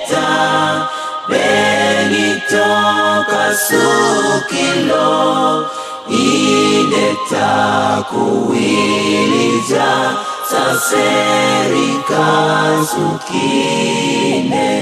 Eta begitoka sukilo Ideta kuwiliza saserika sukine